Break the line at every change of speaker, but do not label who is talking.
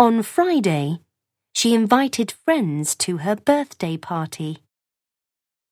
On Friday, she invited friends to her birthday party.